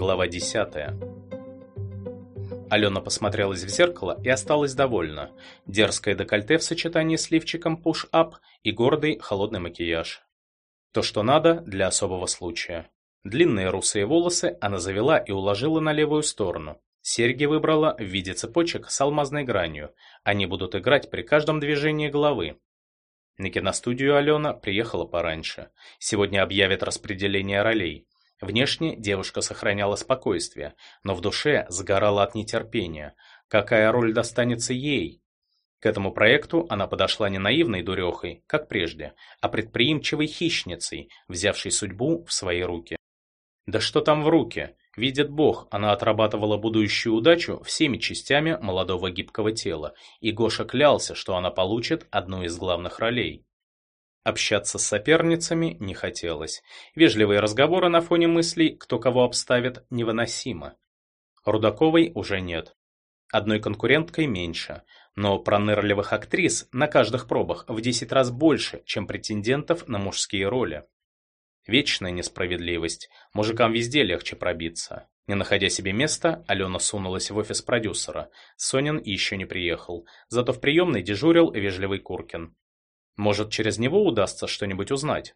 Глава 10. Алена посмотрелась в зеркало и осталась довольна. Дерзкое декольте в сочетании с лифчиком пуш-ап и гордый холодный макияж. То, что надо для особого случая. Длинные русые волосы она завела и уложила на левую сторону. Серьги выбрала в виде цепочек с алмазной гранью. Они будут играть при каждом движении головы. На киностудию Алена приехала пораньше. Сегодня объявят распределение ролей. Внешне девушка сохраняла спокойствие, но в душе сгорала от нетерпения. Какая роль достанется ей? К этому проекту она подошла не наивной дурехой, как прежде, а предприимчивой хищницей, взявшей судьбу в свои руки. Да что там в руки? Видит Бог, она отрабатывала будущую удачу всеми частями молодого гибкого тела, и Гоша клялся, что она получит одну из главных ролей. Общаться с соперницами не хотелось. Вежливые разговоры на фоне мыслей, кто кого обставит, невыносимо. Рудаковой уже нет. Одной конкуренткой меньше, но пронырливых актрис на каждых пробах в 10 раз больше, чем претендентов на мужские роли. Вечная несправедливость. Мужикам везде легче пробиться. Не находя себе места, Алена сунулась в офис продюсера. Сонин еще не приехал. Зато в приемной дежурил вежливый Куркин. Может, через него удастся что-нибудь узнать?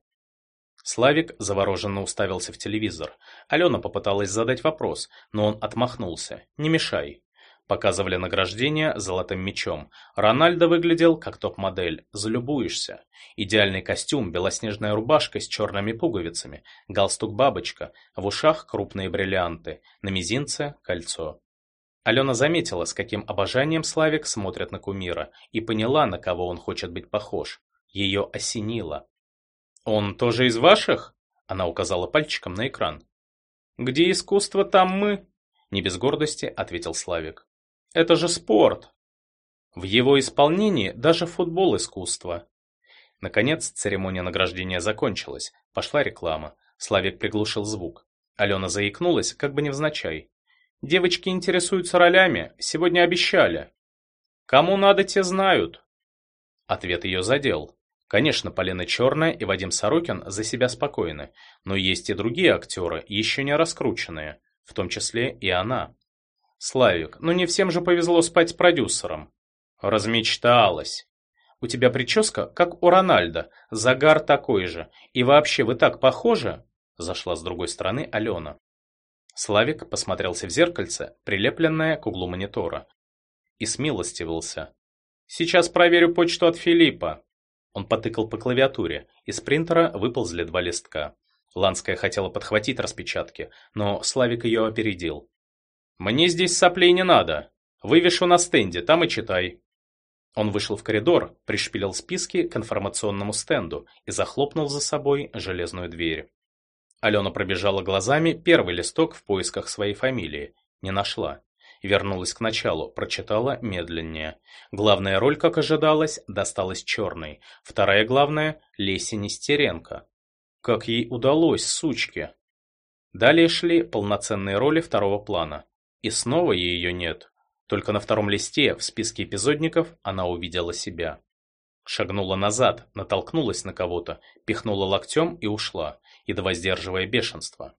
Славик завороженно уставился в телевизор. Алена попыталась задать вопрос, но он отмахнулся. «Не мешай». Показывали награждение золотым мечом. Рональдо выглядел как топ-модель. Залюбуешься. Идеальный костюм, белоснежная рубашка с черными пуговицами, галстук-бабочка, в ушах крупные бриллианты, на мизинце кольцо. Алена заметила, с каким обожанием Славик смотрит на кумира, и поняла, на кого он хочет быть похож. Ее осенило. «Он тоже из ваших?» Она указала пальчиком на экран. «Где искусство, там мы», — не без гордости ответил Славик. «Это же спорт». В его исполнении даже футбол искусство. Наконец, церемония награждения закончилась. Пошла реклама. Славик приглушил звук. Алена заикнулась, как бы невзначай. «Девочки интересуются ролями. Сегодня обещали». «Кому надо, те знают». Ответ ее задел. Конечно, Полина Черная и Вадим Сорокин за себя спокойны, но есть и другие актеры, еще не раскрученные, в том числе и она. Славик, ну не всем же повезло спать с продюсером. Размечталась. У тебя прическа, как у Рональда, загар такой же. И вообще, вы так похожи? Зашла с другой стороны Алена. Славик посмотрелся в зеркальце, прилепленное к углу монитора. И смилостивился. Сейчас проверю почту от Филиппа. Он потыкал по клавиатуре, из принтера выползли два листка. Ланская хотела подхватить распечатки, но Славик ее опередил. «Мне здесь соплей не надо. Вывешу на стенде, там и читай». Он вышел в коридор, пришпилил списки к информационному стенду и захлопнул за собой железную дверь. Алена пробежала глазами первый листок в поисках своей фамилии. Не нашла. Вернулась к началу, прочитала медленнее. Главная роль, как ожидалось, досталась черной. Вторая главная – Лесе Нестеренко. Как ей удалось, сучке. Далее шли полноценные роли второго плана. И снова ее нет. Только на втором листе, в списке эпизодников, она увидела себя. Шагнула назад, натолкнулась на кого-то, пихнула локтем и ушла, едва сдерживая бешенство.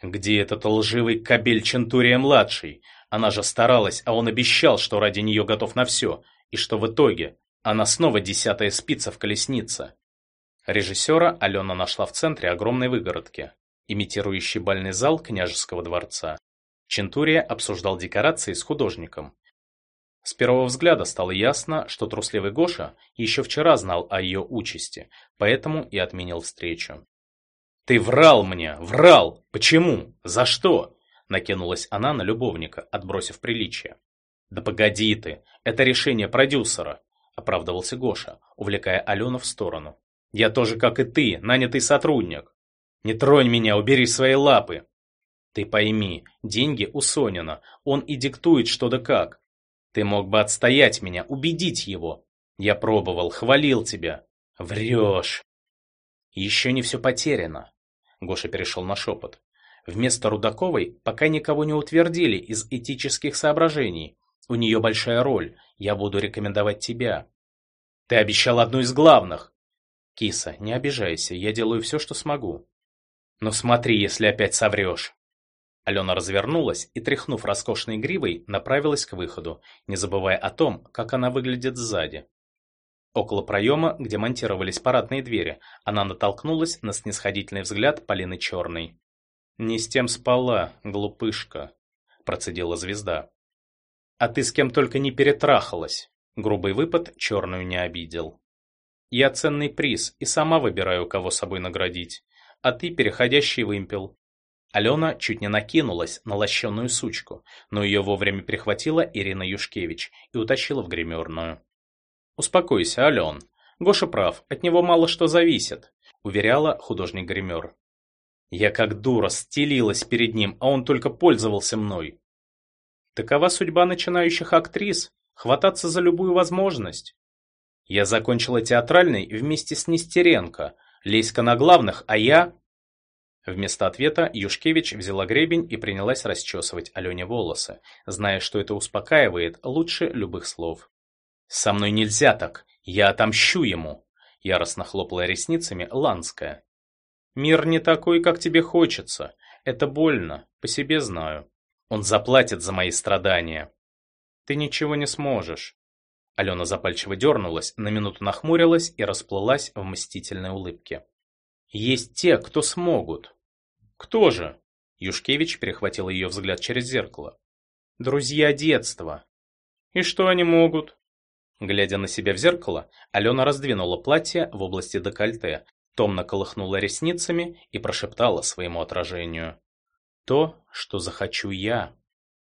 Где этот лживый кабель Чентурия-младший? Она же старалась, а он обещал, что ради нее готов на все, и что в итоге она снова десятая спица в колеснице. Режиссера Алена нашла в центре огромной выгородки, имитирующей бальный зал княжеского дворца. Чентурия обсуждал декорации с художником. С первого взгляда стало ясно, что трусливый Гоша еще вчера знал о ее участи, поэтому и отменил встречу. «Ты врал мне! Врал! Почему? За что?» Накинулась она на любовника, отбросив приличие. «Да погоди ты! Это решение продюсера!» Оправдывался Гоша, увлекая Алену в сторону. «Я тоже, как и ты, нанятый сотрудник. Не тронь меня, убери свои лапы!» «Ты пойми, деньги у Сонина, он и диктует что да как. Ты мог бы отстоять меня, убедить его. Я пробовал, хвалил тебя. Врешь!» «Еще не все потеряно!» Гоша перешел на шепот. Вместо Рудаковой пока никого не утвердили из этических соображений. У нее большая роль. Я буду рекомендовать тебя. Ты обещал одну из главных. Киса, не обижайся, я делаю все, что смогу. Но смотри, если опять соврешь. Алена развернулась и, тряхнув роскошной гривой, направилась к выходу, не забывая о том, как она выглядит сзади. Около проема, где монтировались парадные двери, она натолкнулась на снисходительный взгляд Полины Черной. «Не с тем спала, глупышка», – процедила звезда. «А ты с кем только не перетрахалась!» Грубый выпад черную не обидел. «Я ценный приз и сама выбираю, кого собой наградить, а ты переходящий вымпел. Алена чуть не накинулась на лощеную сучку, но ее вовремя перехватила Ирина Юшкевич и утащила в гримерную. «Успокойся, Ален. Гоша прав, от него мало что зависит», — уверяла художник-гример. «Я как дура стелилась перед ним, а он только пользовался мной». «Такова судьба начинающих актрис — хвататься за любую возможность». «Я закончила театральный вместе с Нестеренко, Леська на главных, а я Вместо ответа Юшкевич взяла гребень и принялась расчесывать Алене волосы, зная, что это успокаивает лучше любых слов. «Со мной нельзя так! Я отомщу ему!» Яростно хлопала ресницами Ланская. «Мир не такой, как тебе хочется. Это больно, по себе знаю. Он заплатит за мои страдания. Ты ничего не сможешь». Алена запальчиво дернулась, на минуту нахмурилась и расплылась в мстительной улыбке. «Есть те, кто смогут. «Кто же?» Юшкевич перехватил ее взгляд через зеркало. «Друзья детства». «И что они могут?» Глядя на себя в зеркало, Алена раздвинула платье в области декольте, томно колыхнула ресницами и прошептала своему отражению. «То, что захочу я».